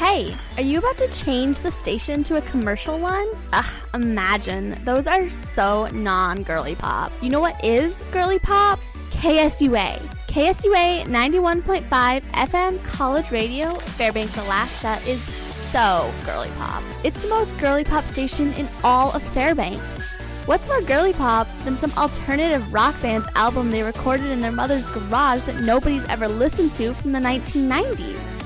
Hey, are you about to change the station to a commercial one? Ugh, imagine. Those are so non girly pop. You know what is girly pop? KSUA. KSUA 91.5 FM College Radio, Fairbanks, Alaska, is so girly pop. It's the most girly pop station in all of Fairbanks. What's more girly pop than some alternative rock band's album they recorded in their mother's garage that nobody's ever listened to from the 1990s?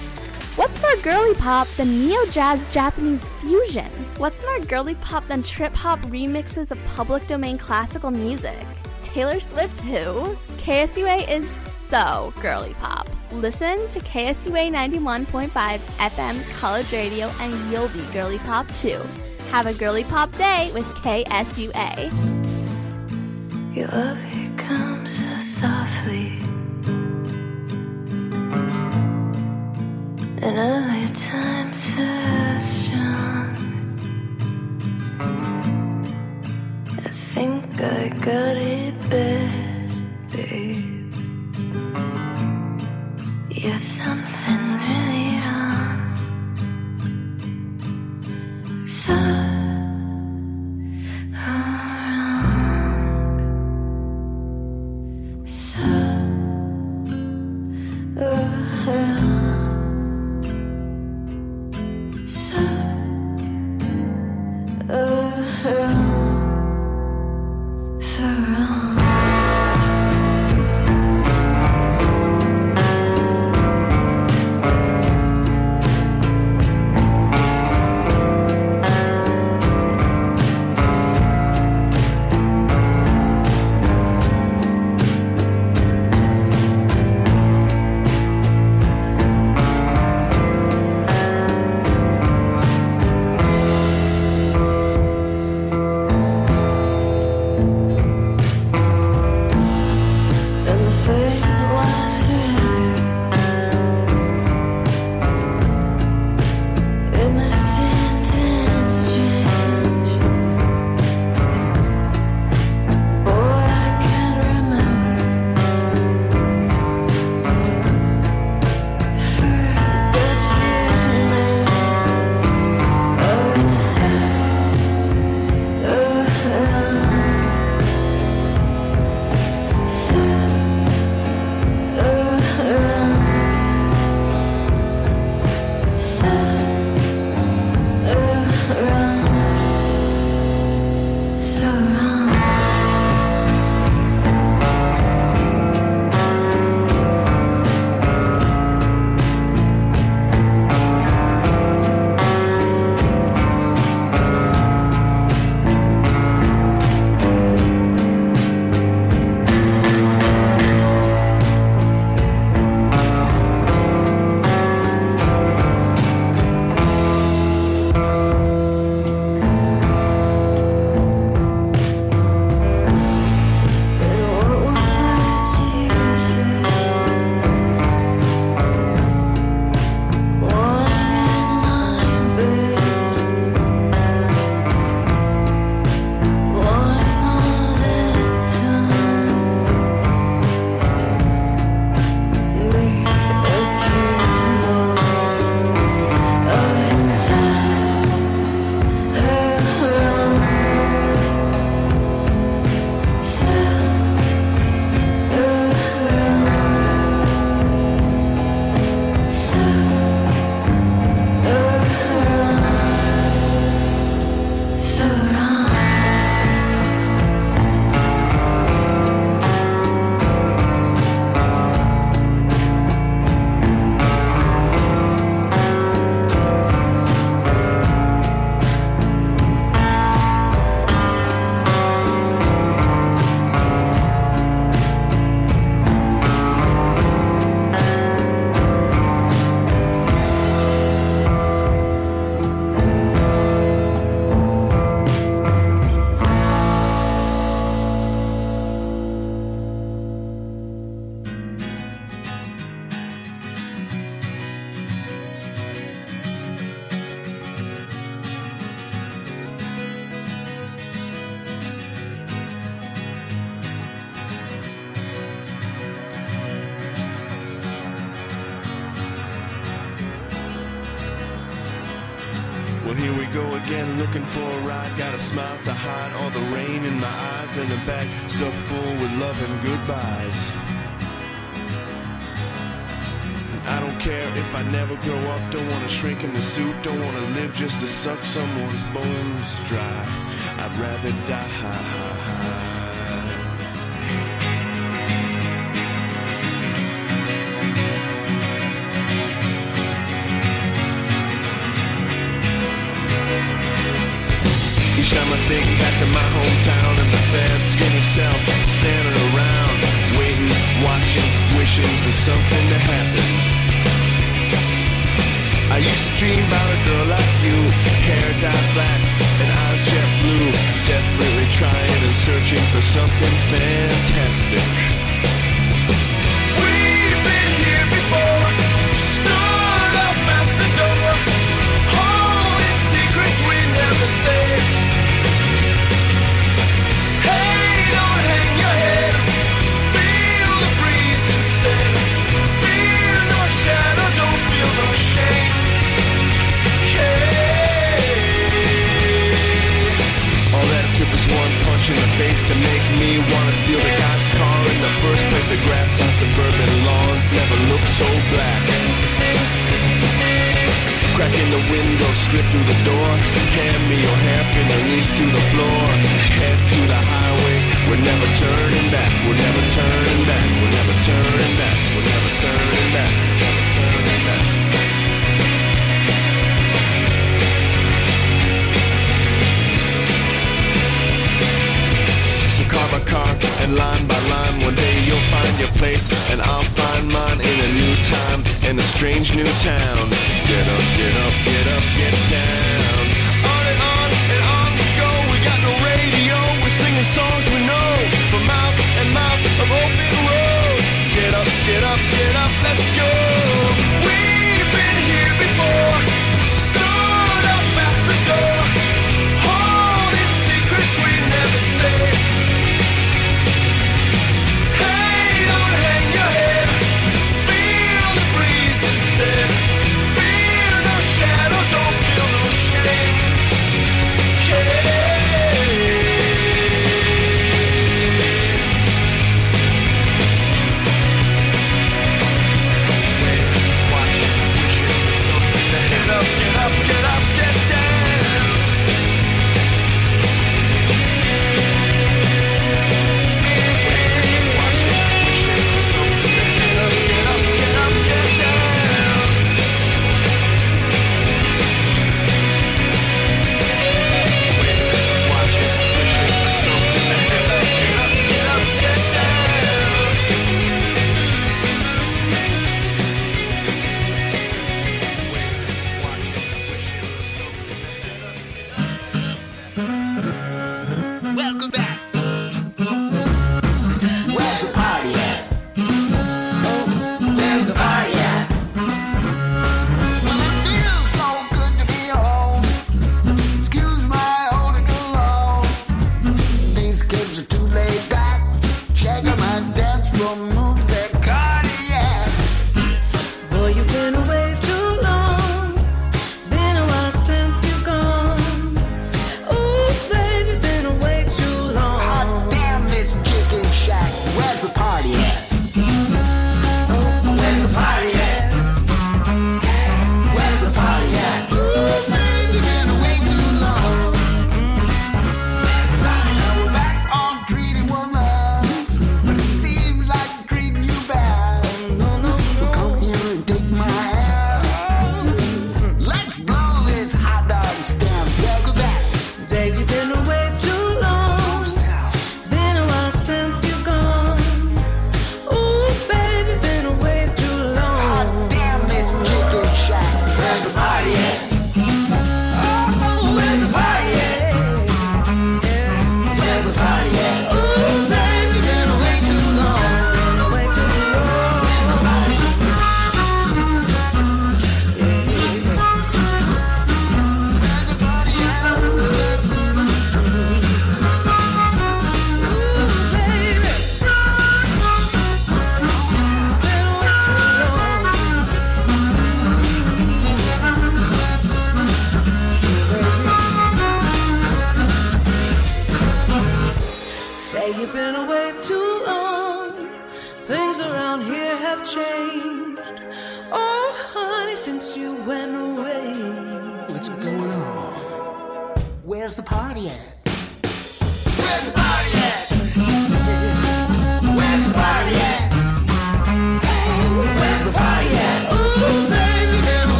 What's more girly pop than neo jazz Japanese fusion? What's more girly pop than trip hop remixes of public domain classical music? Taylor Swift, who? KSUA is so girly pop. Listen to KSUA 91.5 FM College Radio and you'll be girly pop too. Have a girly pop day with KSUA. Your love here comes so softly. Other times so strong. I think I got it bad. Yeah, something's really wrong. So suck someone's bones dry. I'd rather die. Each time I think back to my hometown and my sad, skinny self standing around, waiting, watching, wishing for something something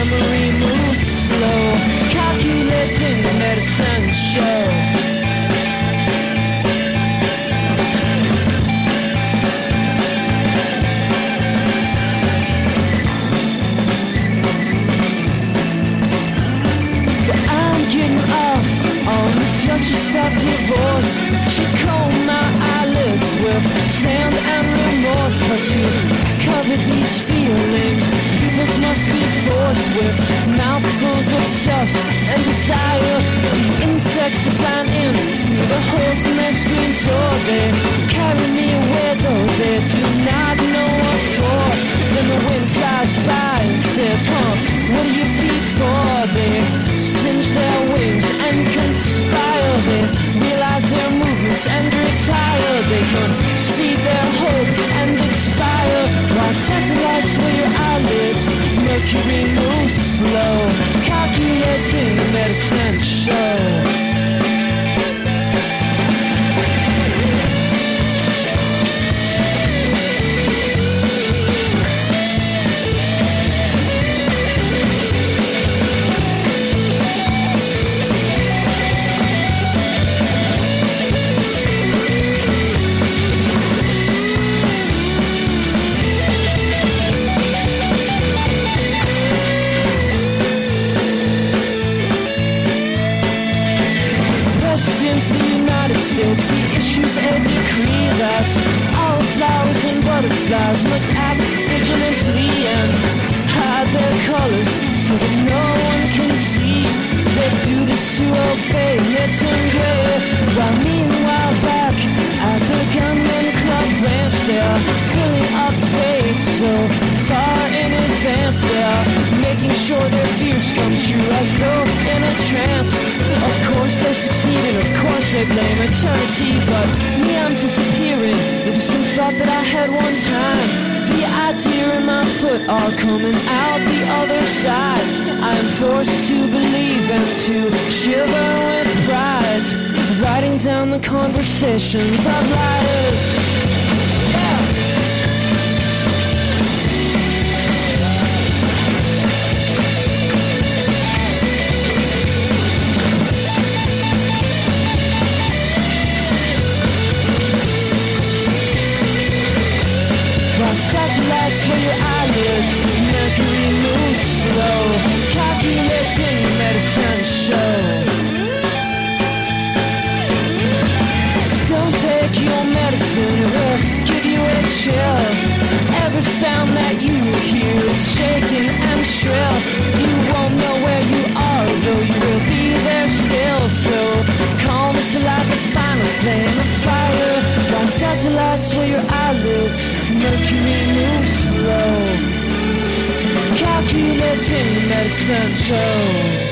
eyelids, slow, calculating medicine show. Colors so that no one can see. They do this to obey Newton Gray, while meanwhile back at the Gunman Club ranch, they are filling up fate so far in advance. They are making sure their fears come true as though in a trance. Of course they succeed and of course they blame eternity, but me I'm disappearing into some thought that I had one time. The idea and my foot are coming out the other side. I am forced to believe and to shiver with pride, writing down the conversations of liars. Wear your eyelids, Mercury moves slow, calculating medicine show. So don't take your medicine, it will give you a chill. Every sound that you hear is shaking and shrill. You won't know where you are, though you will be there still. So calm is to light the final flame of fire. While satellites where your eyelids, Mercury moves slow. Calculating medicine show.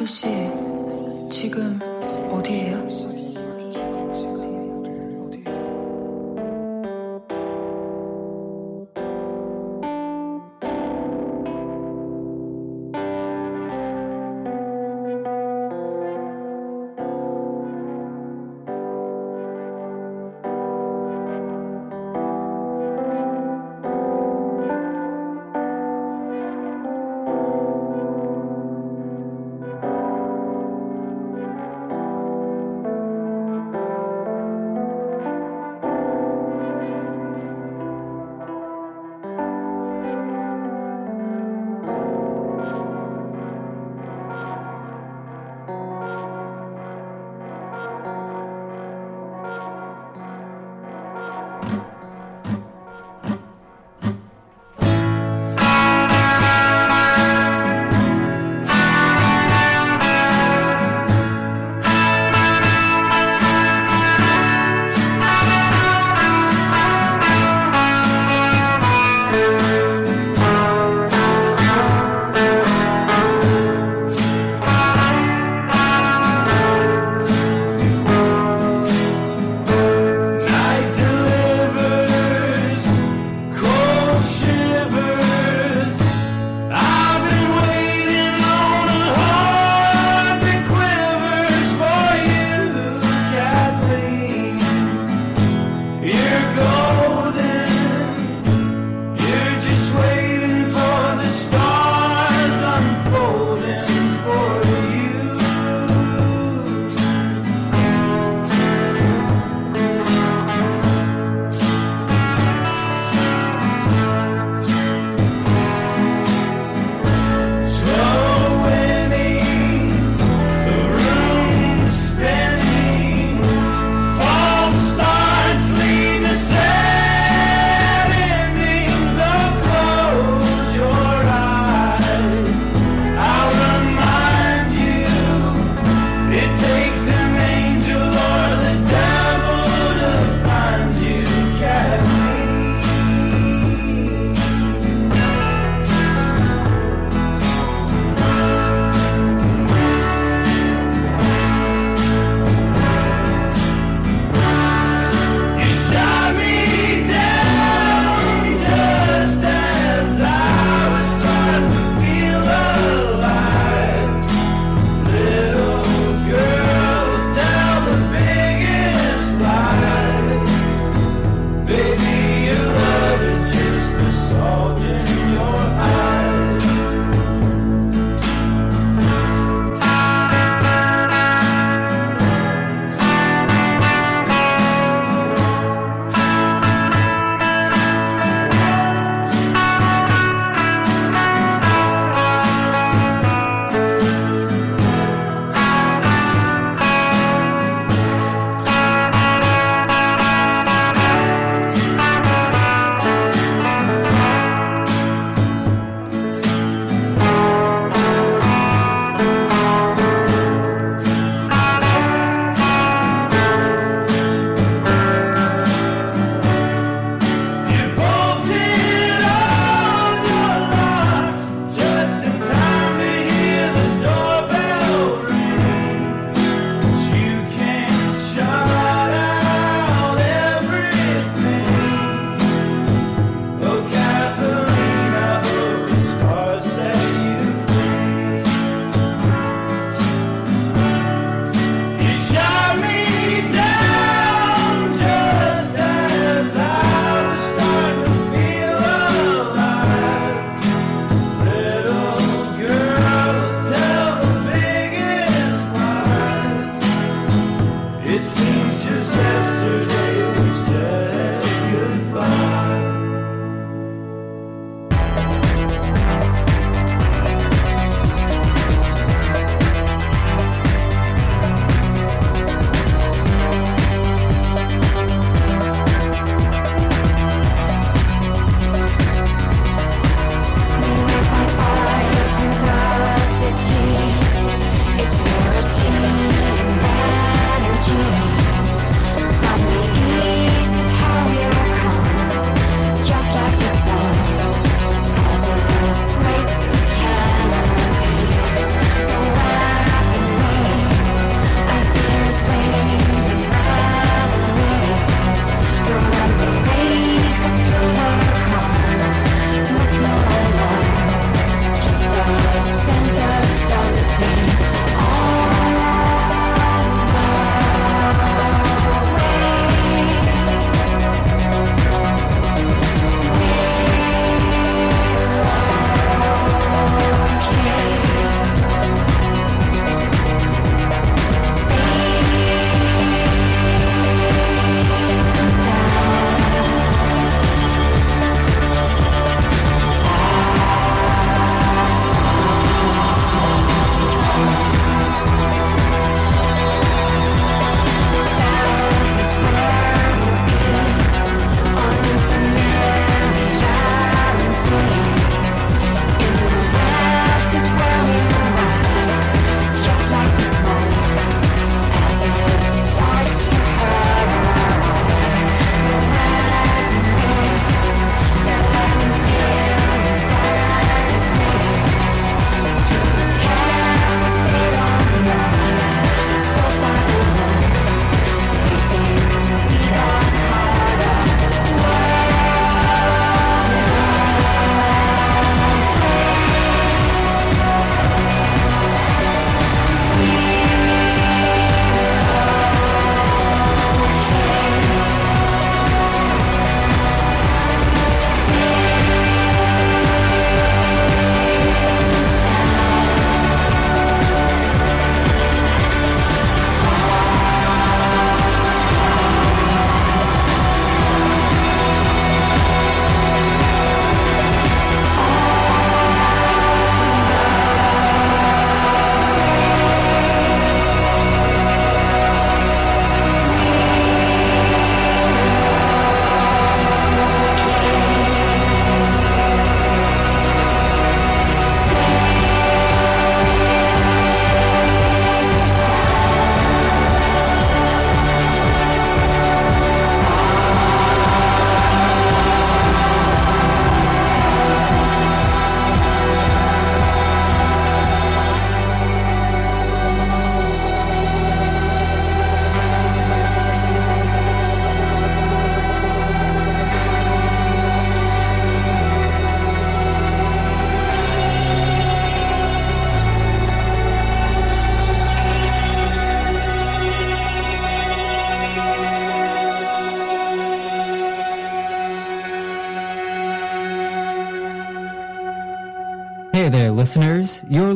마이클 씨 지금 어디예요?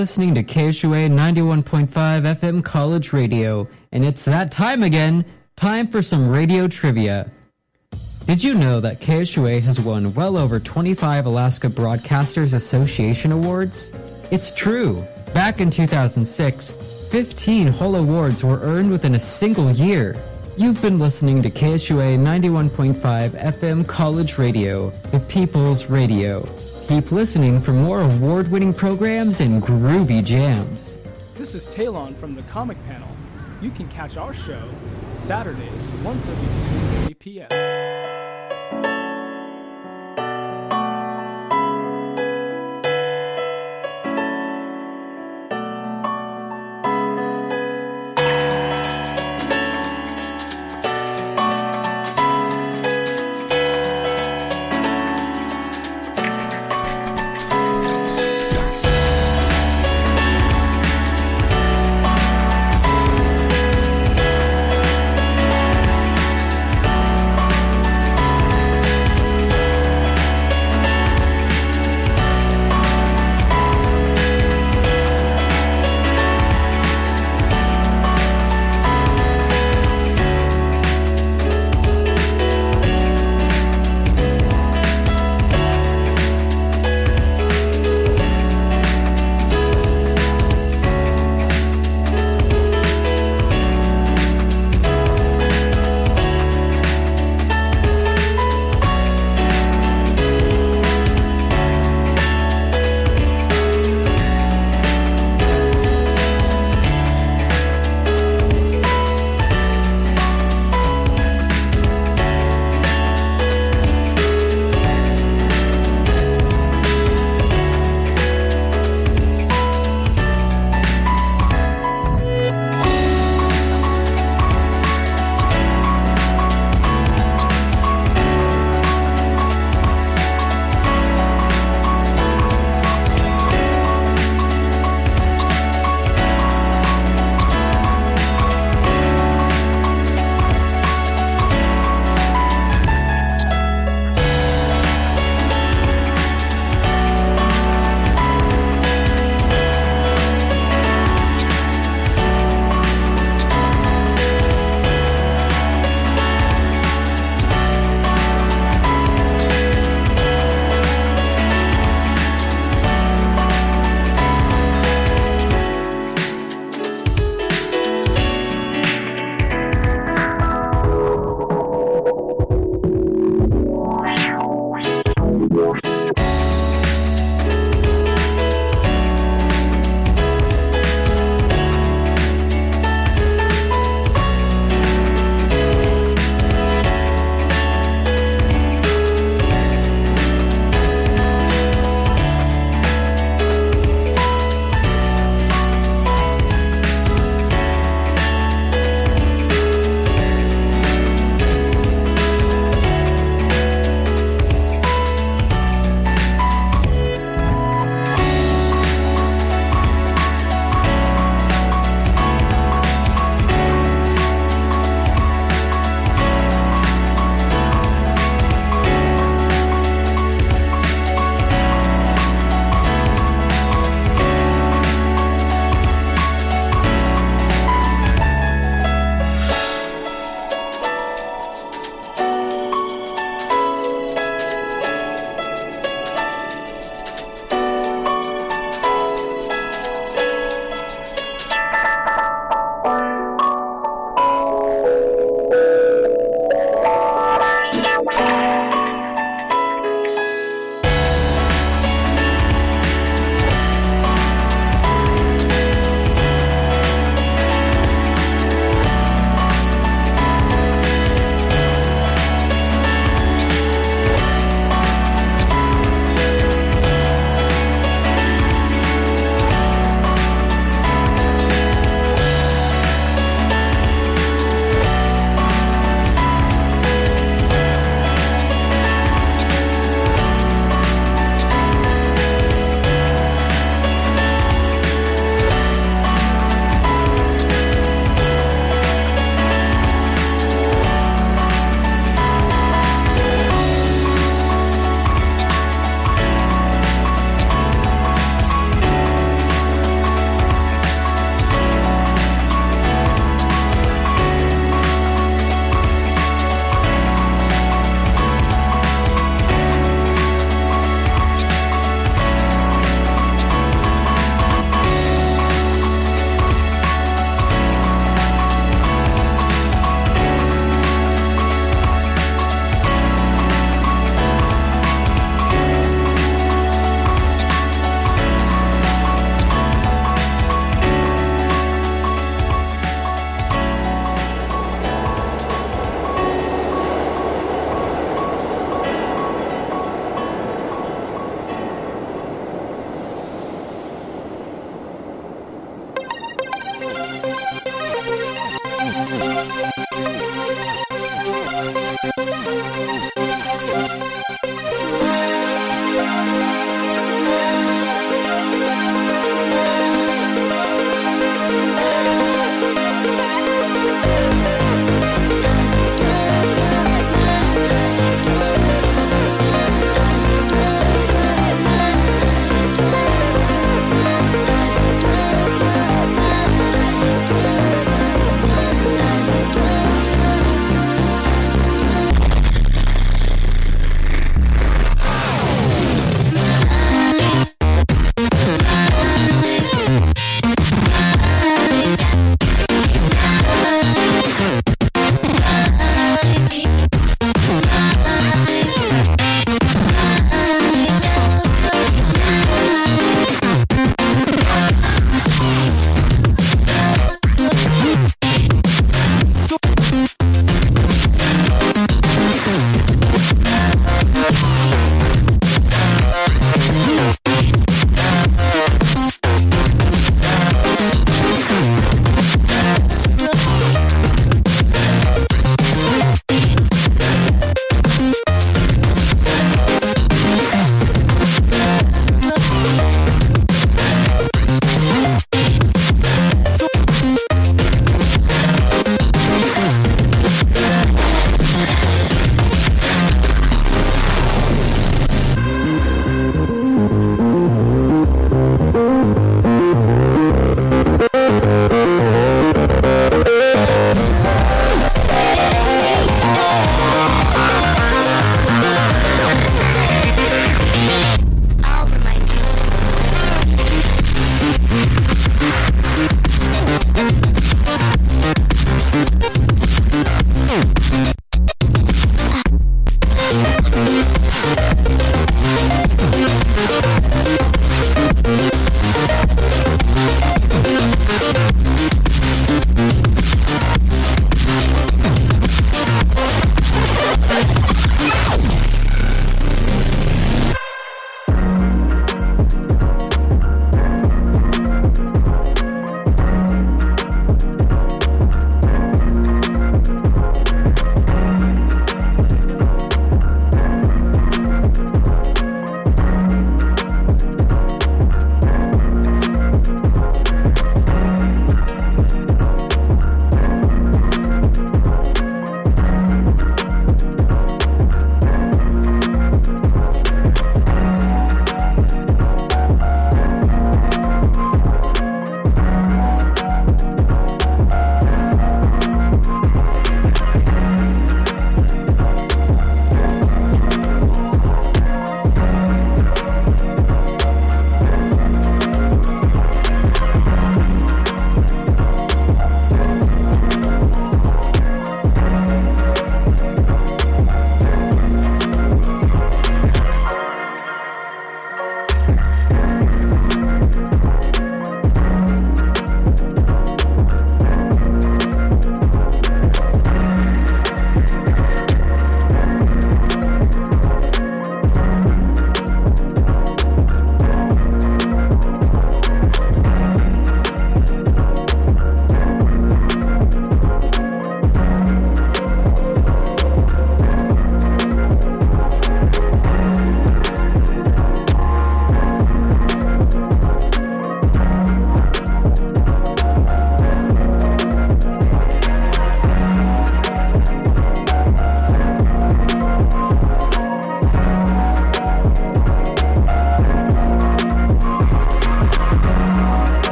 Listening to KSUA 91.5 FM College Radio, and it's that time again. Time for some radio trivia. Did you know that KSUA has won well over 25 Alaska Broadcasters Association awards? It's true. Back in 2006, 15 whole awards were earned within a single year. You've been listening to KSUA 91.5 FM College Radio, the People's Radio. Keep listening for more award winning programs and groovy jams. This is Talon from the Comic Panel. You can catch our show Saturdays, 1.30 to 2.30 p.m.